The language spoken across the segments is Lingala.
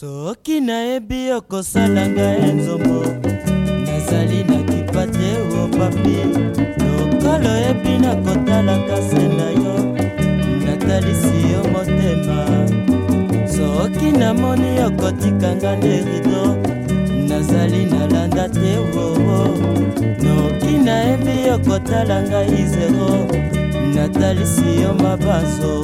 soki nayebi okosala ngai ya nzombo nazali na kipate o papi lokolo yebi nakotalaka se na yo natalisi yo motema soki namoni okotikanga nde rido nazali nalanda te woo noki nayebi okotala ngai zero natalisi yo mabazo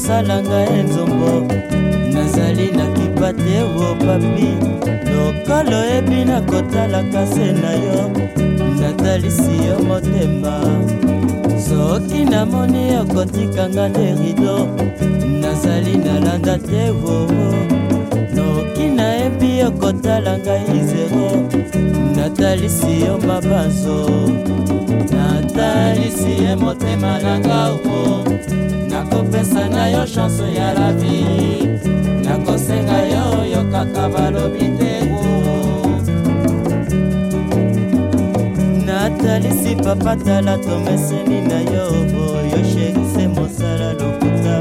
osala ngai nzombo nazali na kipa te o papi lokolo oyebi na kotalaka se na yo natalisi yo motema soki namoni okotikanga nde rido nazali nalanda te voo noki nayebi okotala ngai zero natalisi yo mabanzo natalisi ye motema na ngao nakopesa na yo chanse ya la vie nakosenga yo oyokaka balobi te natalisi papa tala tomeseni na yo boyosherise mosala lokuta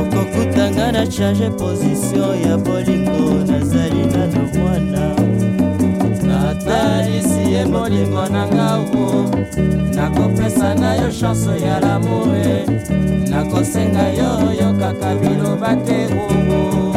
okokutanga na change pozisio ya bolingo nazali nano mwana ye molingo na ngau nakopesa na yo chanse ya lamour nakosenga yo oyokaka biloba te ungu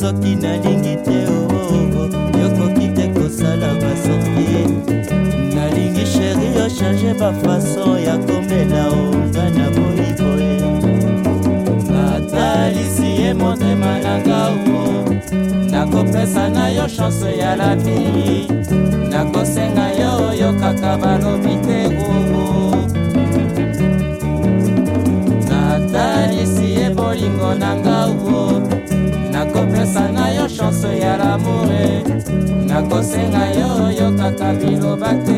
soki nalingi te oo oh, oh, oh. yokoki te kosala basorti nalingi sheri ochange bafason ya komela onga na boyiboye eh. natalisi ye motema na ngao nakopesa na yo chanse ya lapili nakosenga yo oyokaka balobi te oo nakosenga yo yo kaka biloba te